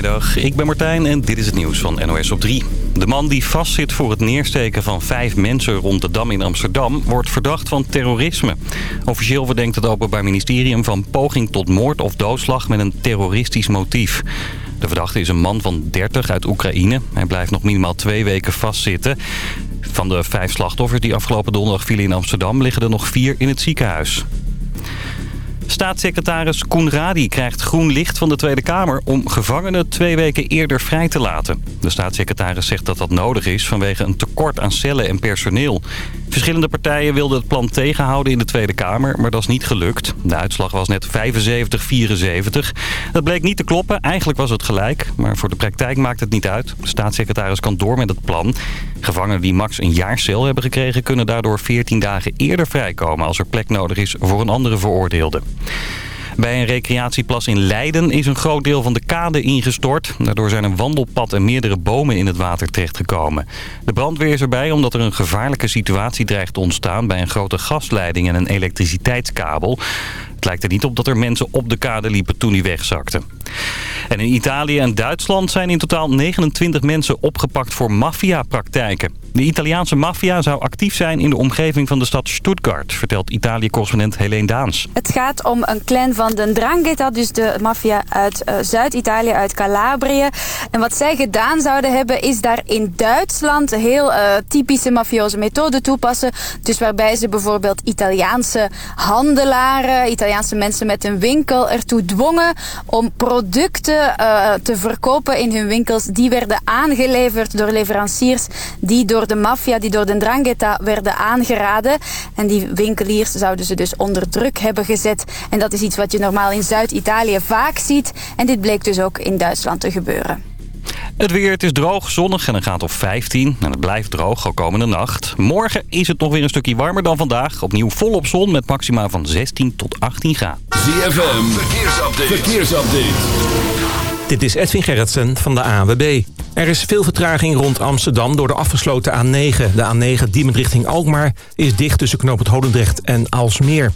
Goedemiddag, ik ben Martijn en dit is het nieuws van NOS op 3. De man die vastzit voor het neersteken van vijf mensen rond de Dam in Amsterdam... wordt verdacht van terrorisme. Officieel verdenkt het Openbaar Ministerie van poging tot moord of doodslag... met een terroristisch motief. De verdachte is een man van 30 uit Oekraïne. Hij blijft nog minimaal twee weken vastzitten. Van de vijf slachtoffers die afgelopen donderdag vielen in Amsterdam... liggen er nog vier in het ziekenhuis. Staatssecretaris Koen Radi krijgt groen licht van de Tweede Kamer... om gevangenen twee weken eerder vrij te laten. De staatssecretaris zegt dat dat nodig is vanwege een tekort aan cellen en personeel. Verschillende partijen wilden het plan tegenhouden in de Tweede Kamer, maar dat is niet gelukt. De uitslag was net 75-74. Dat bleek niet te kloppen, eigenlijk was het gelijk. Maar voor de praktijk maakt het niet uit. De staatssecretaris kan door met het plan. Gevangenen die max een jaar cel hebben gekregen... kunnen daardoor 14 dagen eerder vrijkomen als er plek nodig is voor een andere veroordeelde. Bij een recreatieplas in Leiden is een groot deel van de kade ingestort. Daardoor zijn een wandelpad en meerdere bomen in het water terechtgekomen. De brandweer is erbij omdat er een gevaarlijke situatie dreigt te ontstaan... bij een grote gasleiding en een elektriciteitskabel. Het lijkt er niet op dat er mensen op de kade liepen toen die wegzakte. En in Italië en Duitsland zijn in totaal 29 mensen opgepakt voor maffiapraktijken. De Italiaanse maffia zou actief zijn in de omgeving van de stad Stuttgart, vertelt Italië-correspondent Helene Daans. Het gaat om een clan van de Ndrangheta, dus de maffia uit uh, Zuid-Italië, uit Calabrië. En wat zij gedaan zouden hebben, is daar in Duitsland heel uh, typische mafioze methoden toepassen. Dus waarbij ze bijvoorbeeld Italiaanse handelaren, Italiaanse mensen met een winkel ertoe dwongen om producten uh, te verkopen in hun winkels. Die werden aangeleverd door leveranciers die door de maffia, die door de Ndrangheta werden aangeraden. En die winkeliers zouden ze dus onder druk hebben gezet. En dat is iets wat je normaal in Zuid-Italië vaak ziet. En dit bleek dus ook in Duitsland te gebeuren. Het weer, het is droog, zonnig en een gaat op 15. En het blijft droog, al komende nacht. Morgen is het nog weer een stukje warmer dan vandaag. Opnieuw volop zon met maxima van 16 tot 18 graden. ZFM, verkeersupdate. verkeersupdate. Dit is Edwin Gerritsen van de ANWB. Er is veel vertraging rond Amsterdam door de afgesloten A9. De A9 Diemen richting Alkmaar is dicht tussen knoop het Holendrecht en Alsmeer.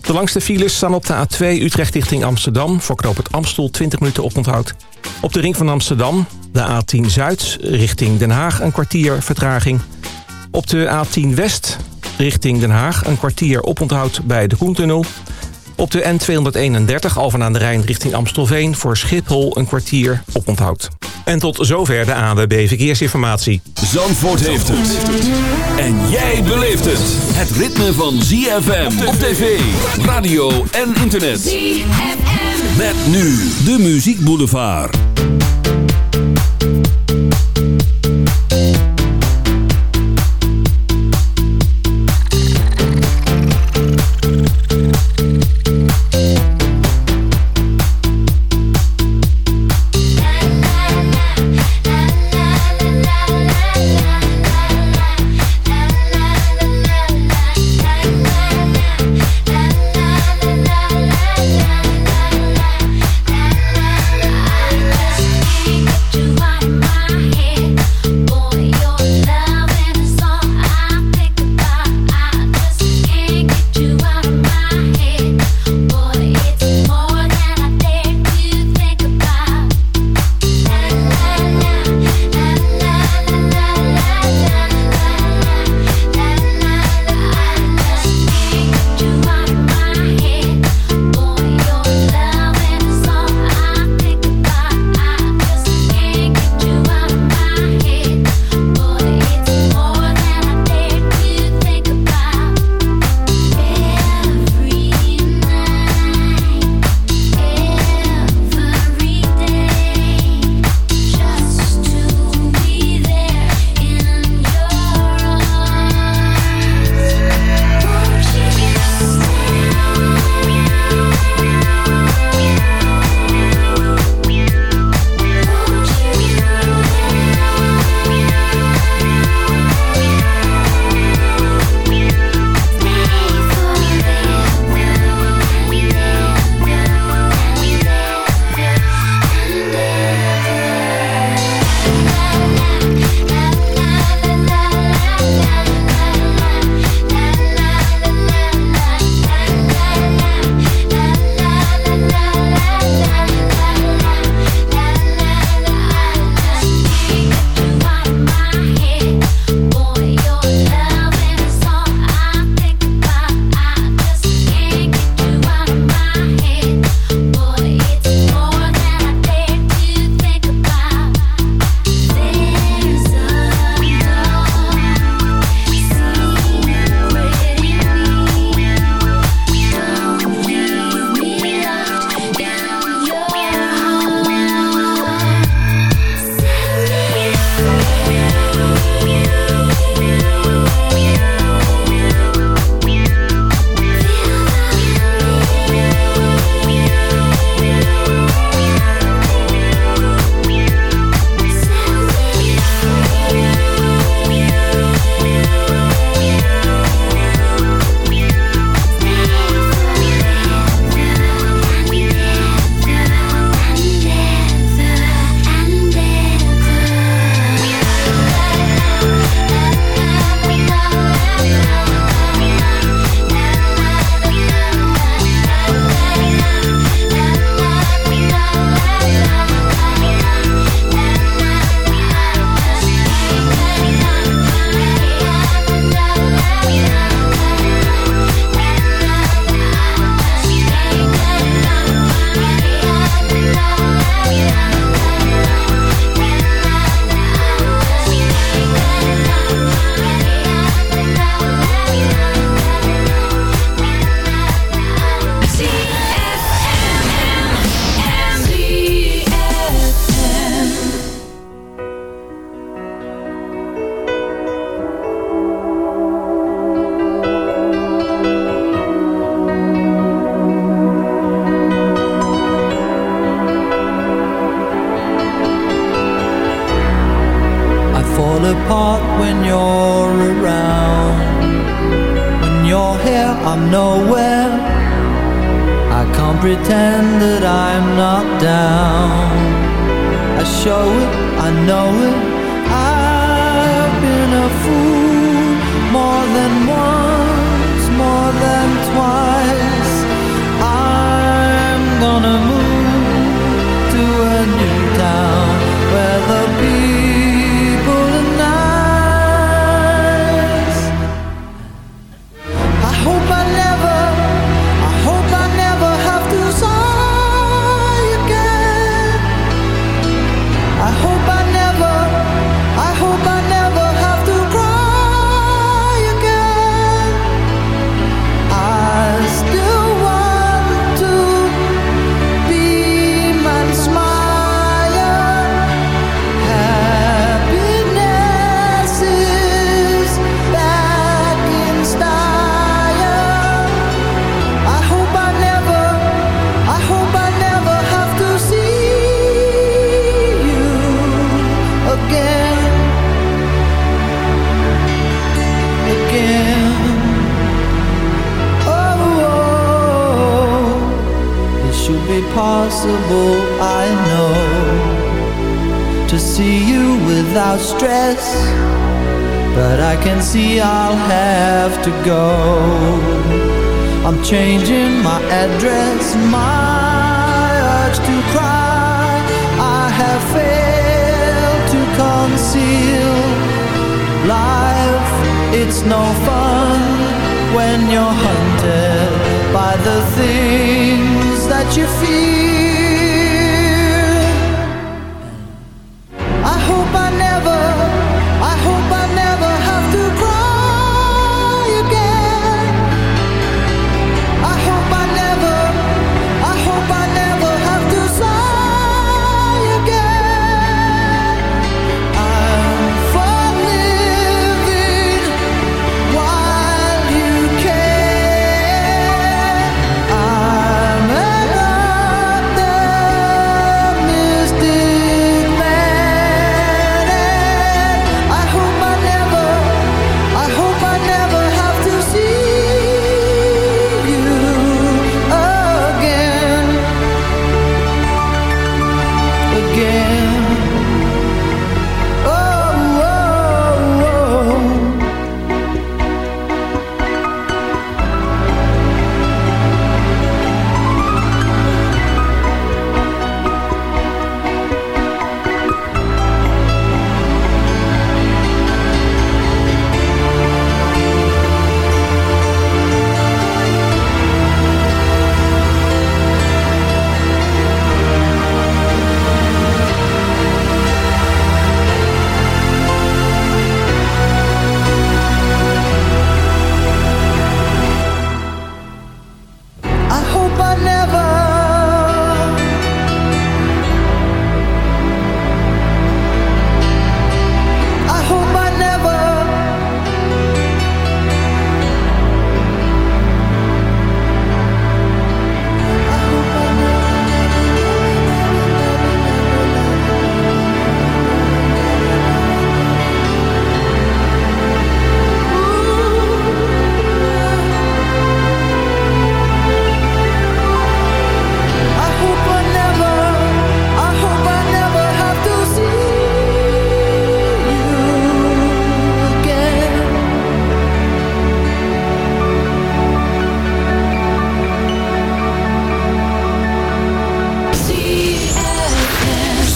De langste files staan op de A2 Utrecht richting Amsterdam... voor knoop het Amstel 20 minuten oponthoud. Op de ring van Amsterdam, de A10 Zuid richting Den Haag... een kwartier vertraging. Op de A10 West richting Den Haag... een kwartier oponthoud bij de Koentunnel. Op de N231 Alphen aan de Rijn richting Amstelveen... voor Schiphol een kwartier oponthoud. En tot zover de ANWB Verkeersinformatie. Zandvoort heeft het. En jij beleeft het. Het ritme van ZFM op tv, radio en internet. ZFM. Met nu de Muziek Boulevard.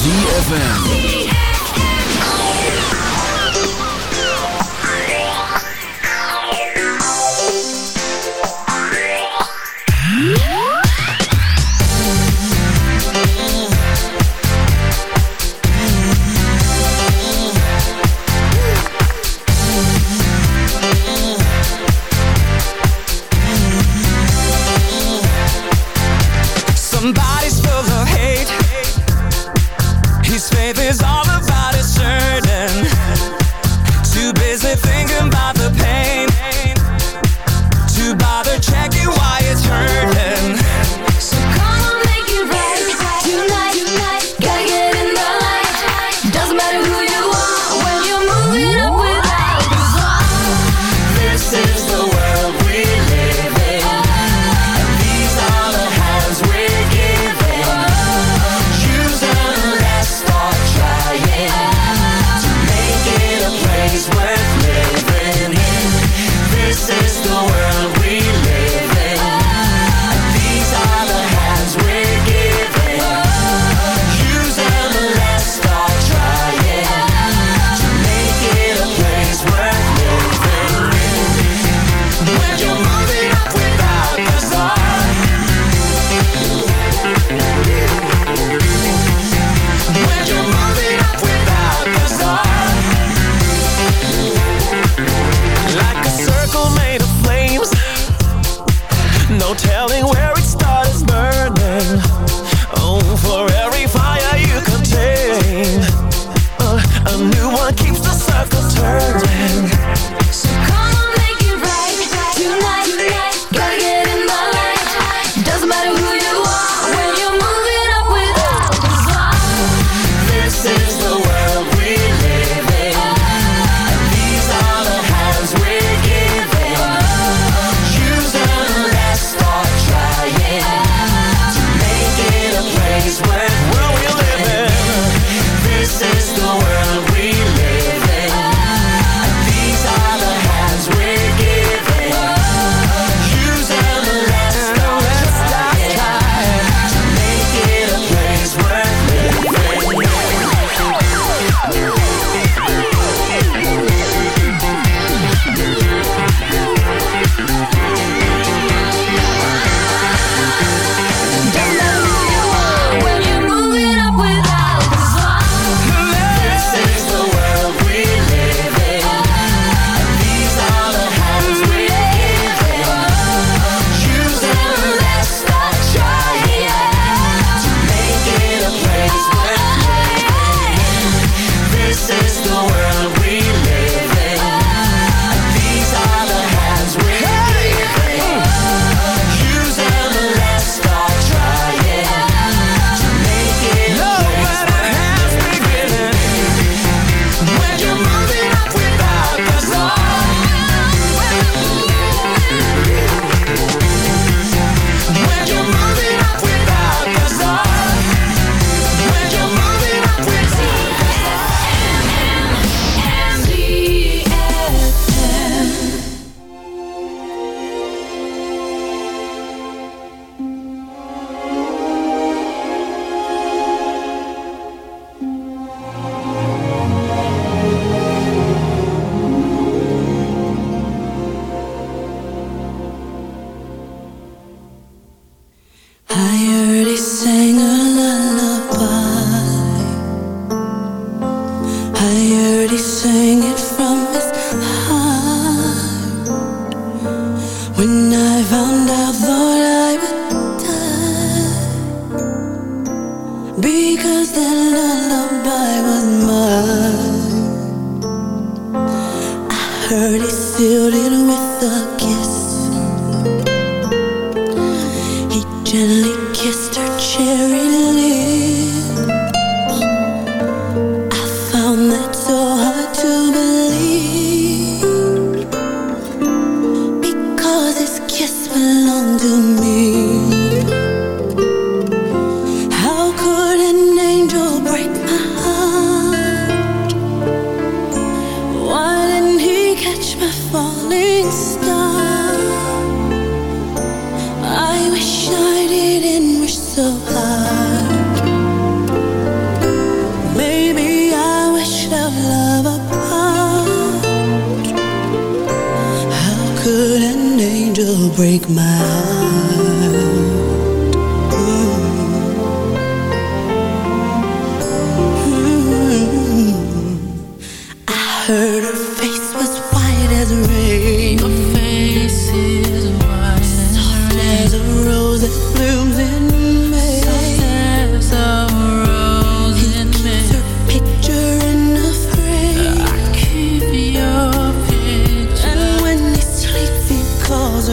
ZFM.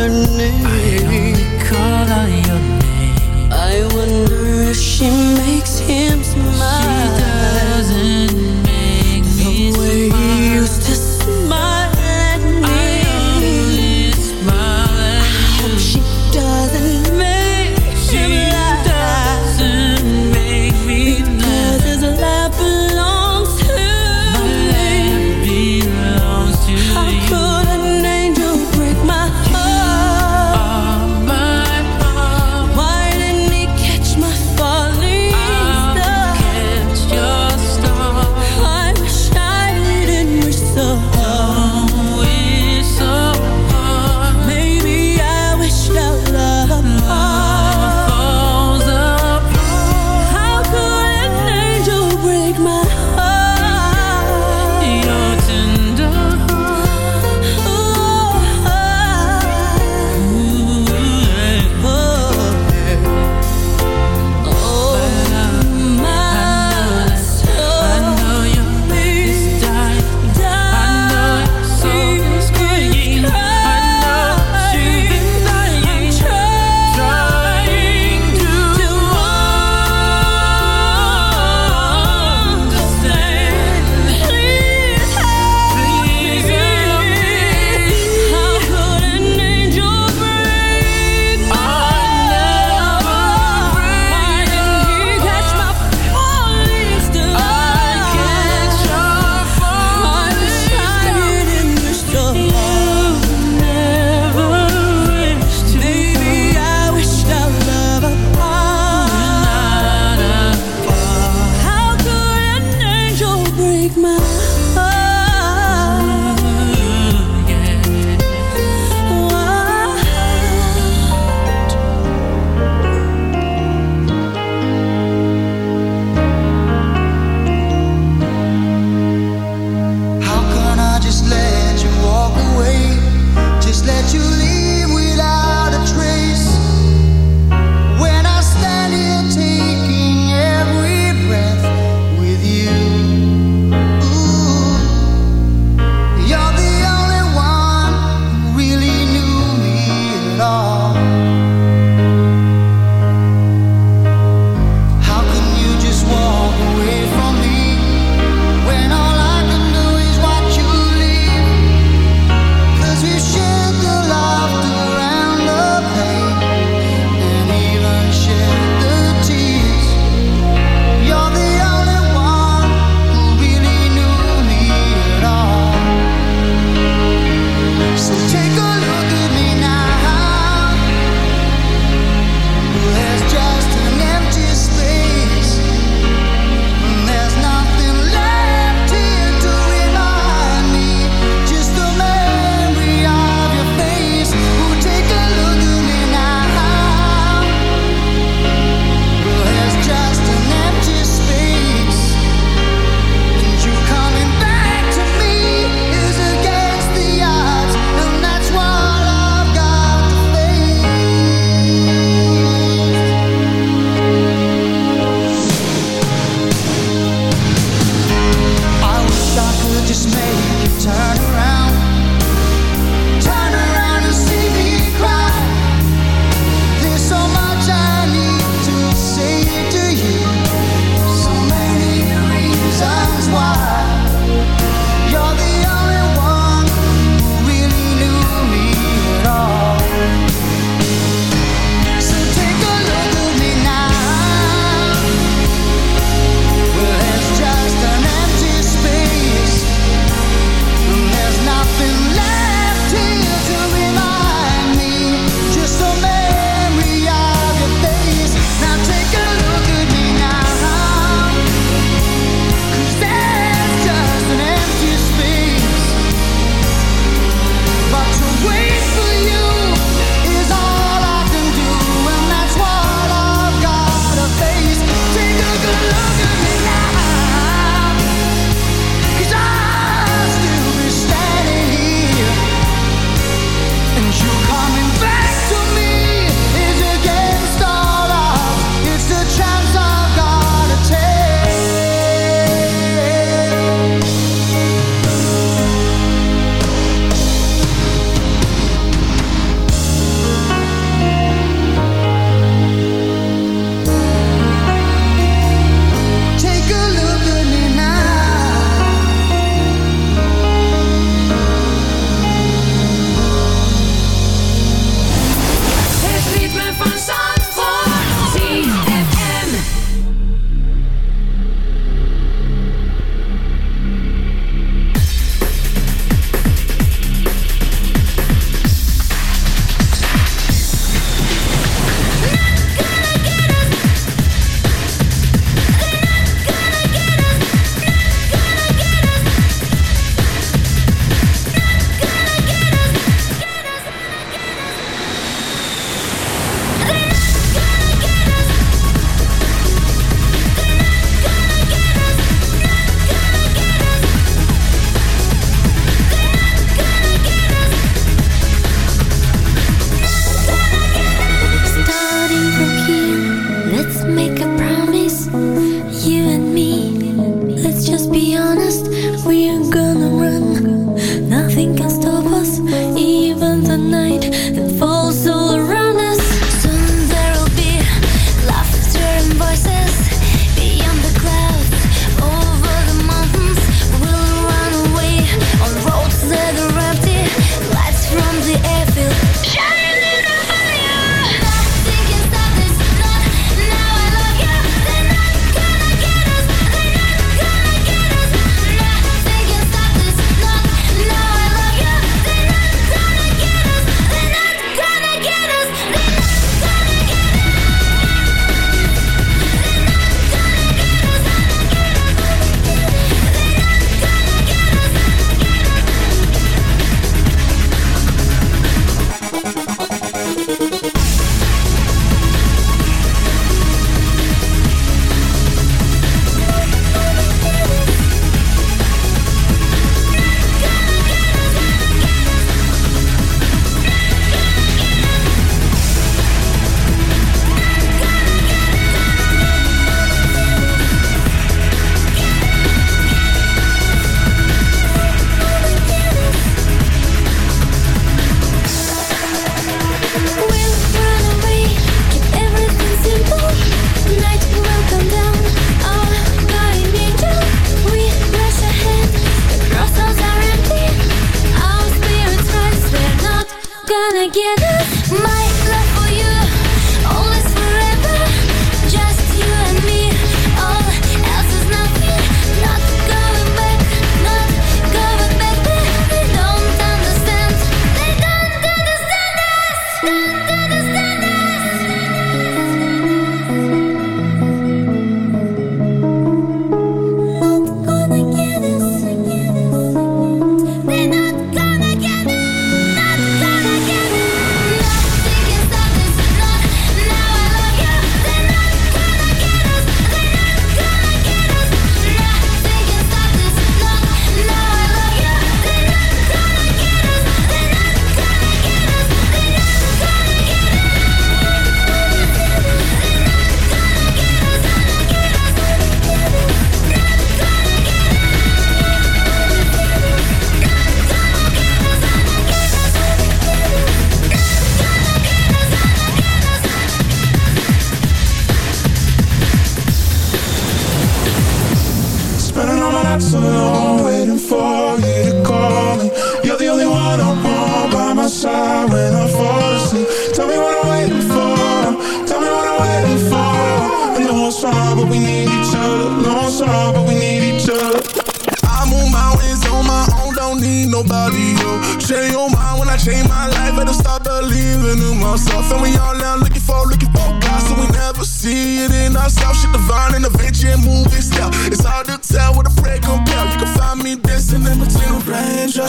one.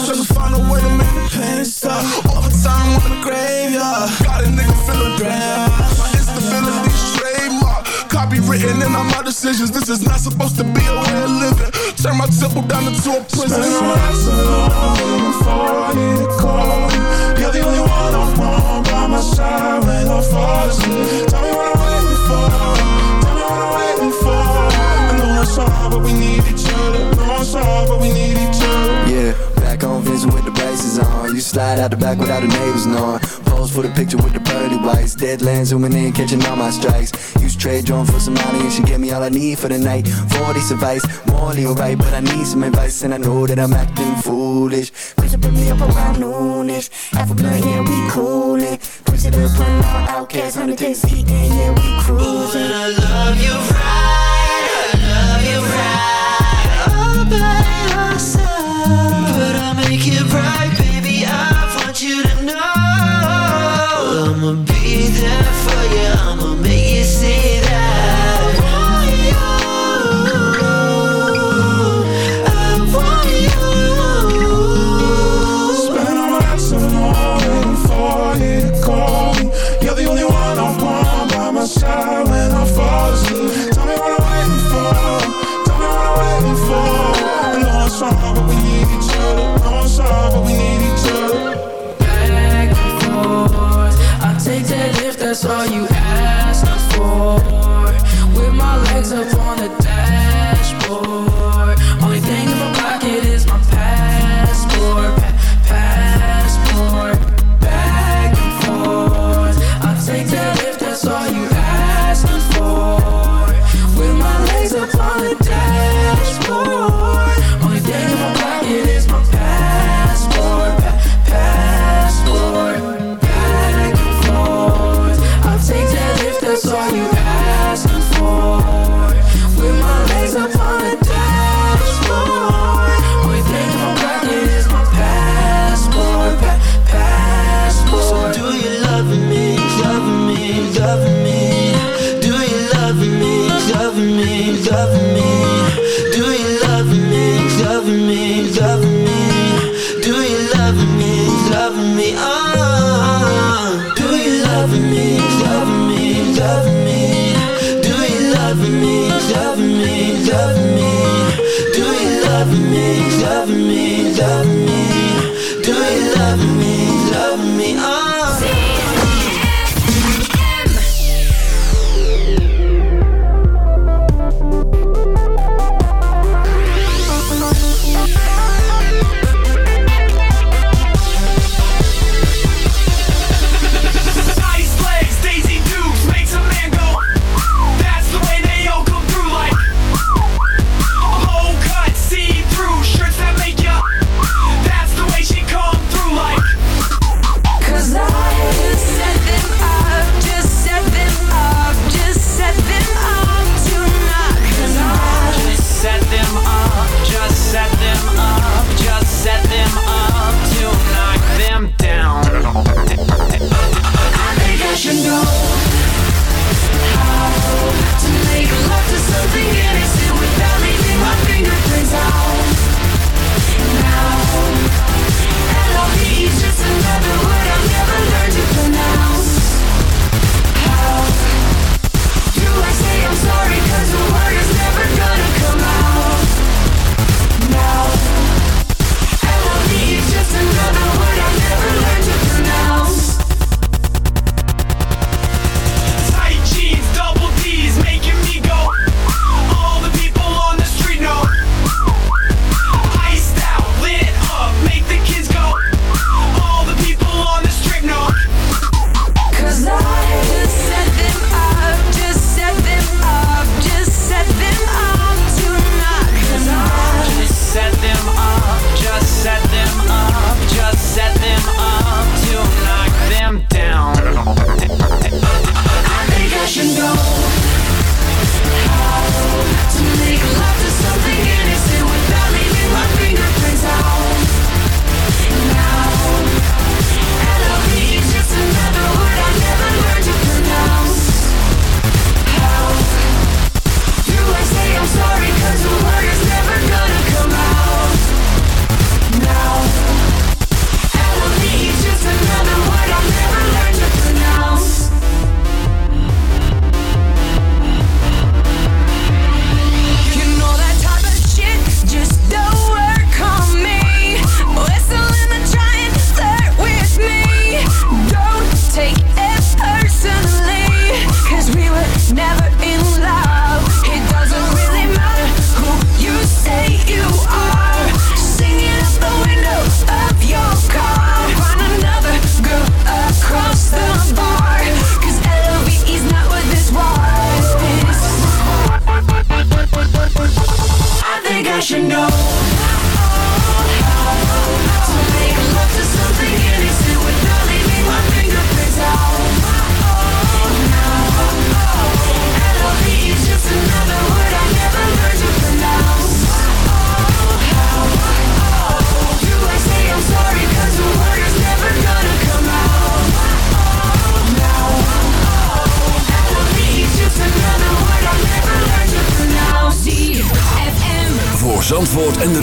Trying to find a way to make the pain stop. All the time on the graveyard Got a nigga feeling grand My instability trademark. Copywritten in all my decisions. This is not supposed to be a way of living. Turn my temple down into a prison. Spend my so long before I get a call You're the only one I want by my side when I fall asleep. Slide out the back without the neighbors knowing. Pose for the picture with the pearly whites. Deadlands zooming in, catching all my strikes. Use trade drone for some money and she gave me all I need for the night. 40 advice, morally alright, but I need some advice and I know that I'm acting foolish. Push it me up around noonish. Alpha blood, yeah, we coolin'. Push it up, run out, outcast, 100 days, yeah, we cruising. I love you. Up on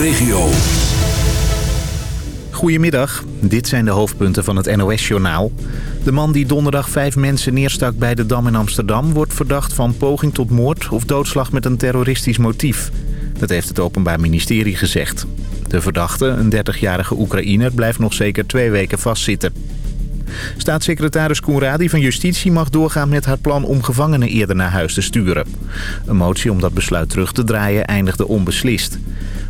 regio. Goedemiddag, dit zijn de hoofdpunten van het NOS-journaal. De man die donderdag vijf mensen neerstak bij de Dam in Amsterdam... wordt verdacht van poging tot moord of doodslag met een terroristisch motief. Dat heeft het Openbaar Ministerie gezegd. De verdachte, een 30-jarige Oekraïner, blijft nog zeker twee weken vastzitten. Staatssecretaris Koenradi van Justitie mag doorgaan met haar plan om gevangenen eerder naar huis te sturen. Een motie om dat besluit terug te draaien eindigde onbeslist.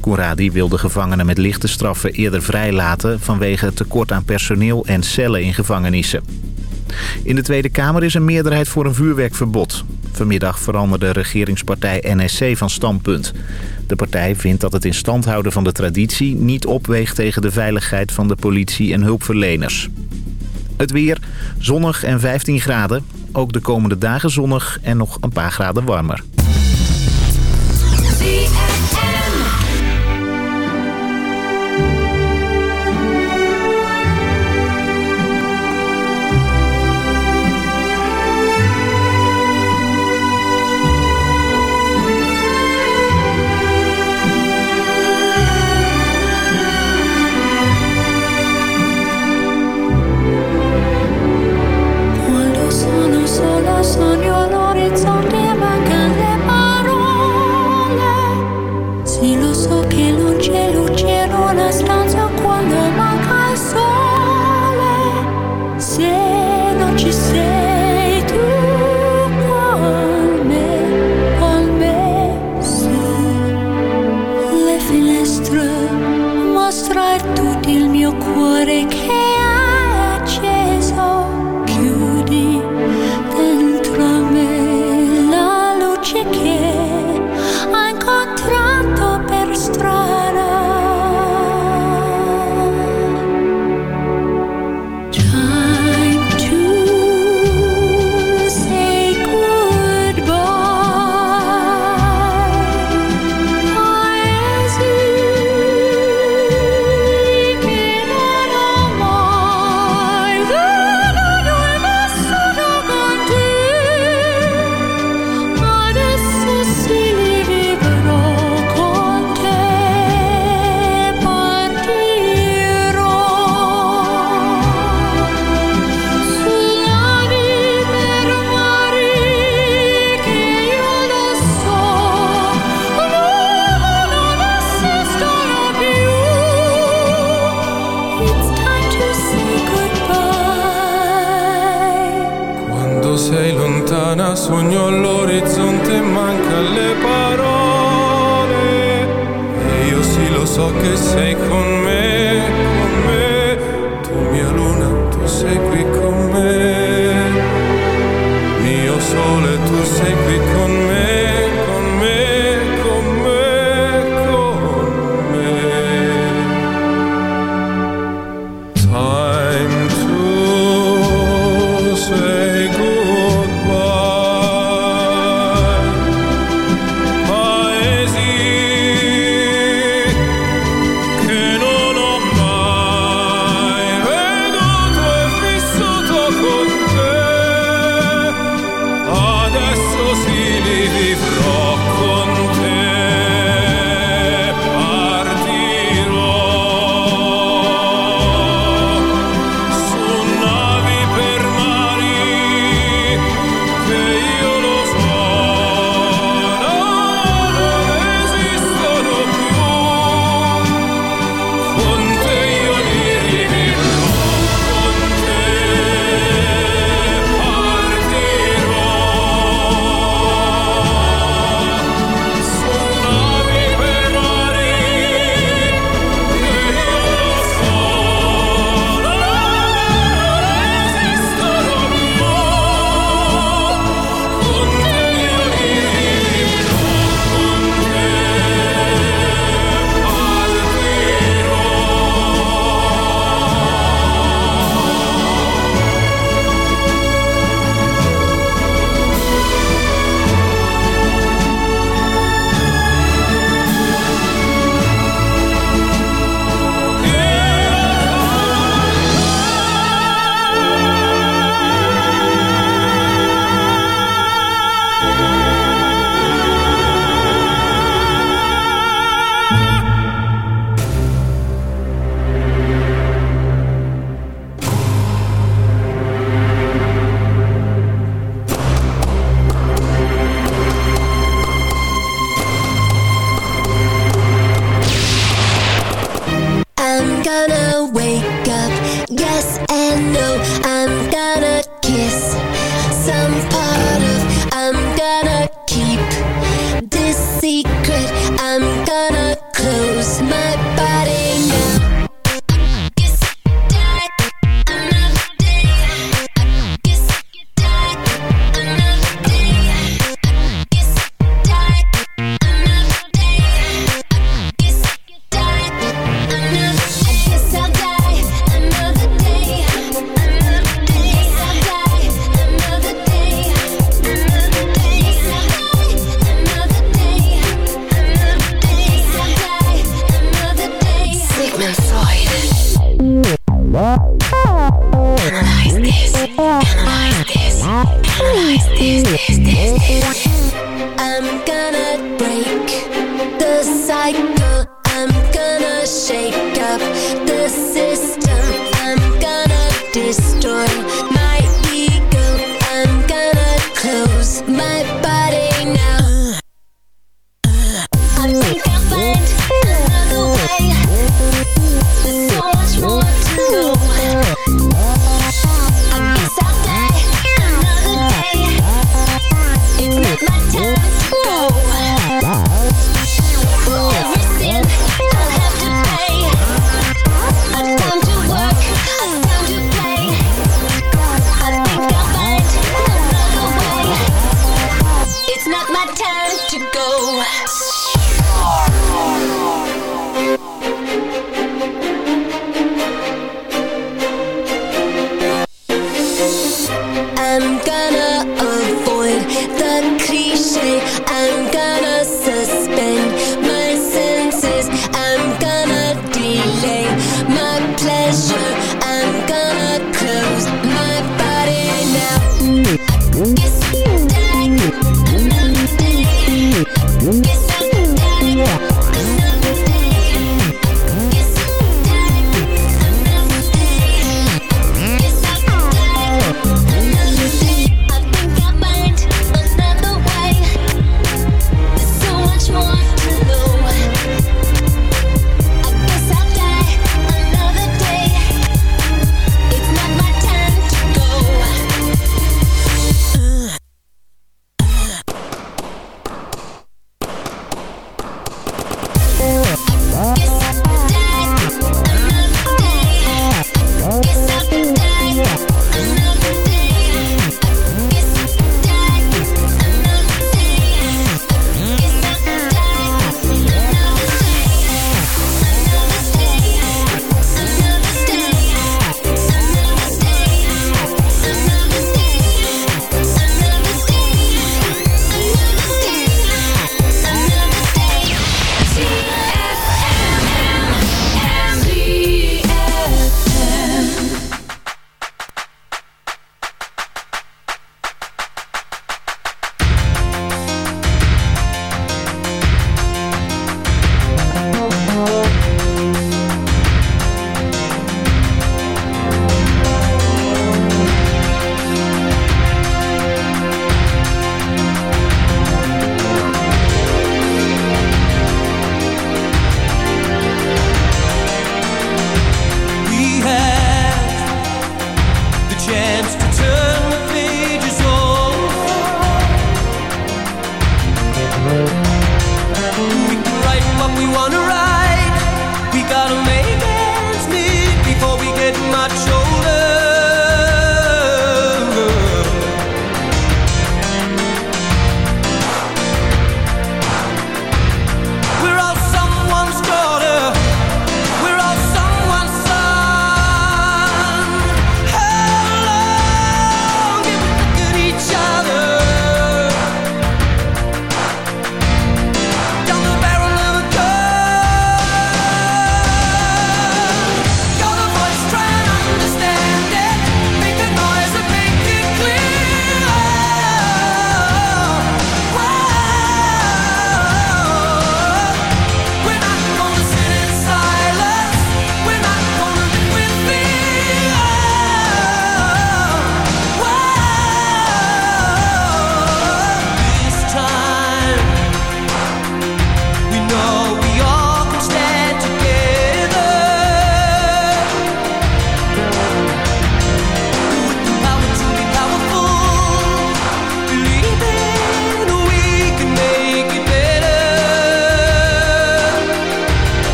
Koeradi wilde gevangenen met lichte straffen eerder vrijlaten... vanwege tekort aan personeel en cellen in gevangenissen. In de Tweede Kamer is een meerderheid voor een vuurwerkverbod. Vanmiddag veranderde regeringspartij NSC van standpunt. De partij vindt dat het in stand houden van de traditie... niet opweegt tegen de veiligheid van de politie en hulpverleners. Het weer, zonnig en 15 graden. Ook de komende dagen zonnig en nog een paar graden warmer.